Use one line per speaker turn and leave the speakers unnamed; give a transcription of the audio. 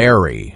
Barry